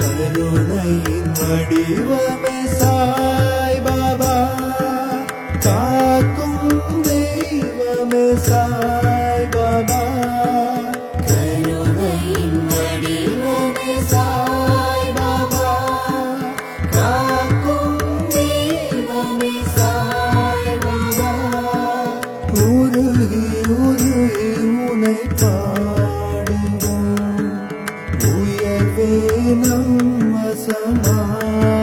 கருணையின் வடிவமே சாய் பாபா. காக்கும் தெய்வமே சாய் பாபா. கருணையின் வடிவமே சாய் பாபா. காக்கும் தெய்வமே சாய் பாபா. உருகி உருகி உனை பாடுவோம். உயர்வே so much.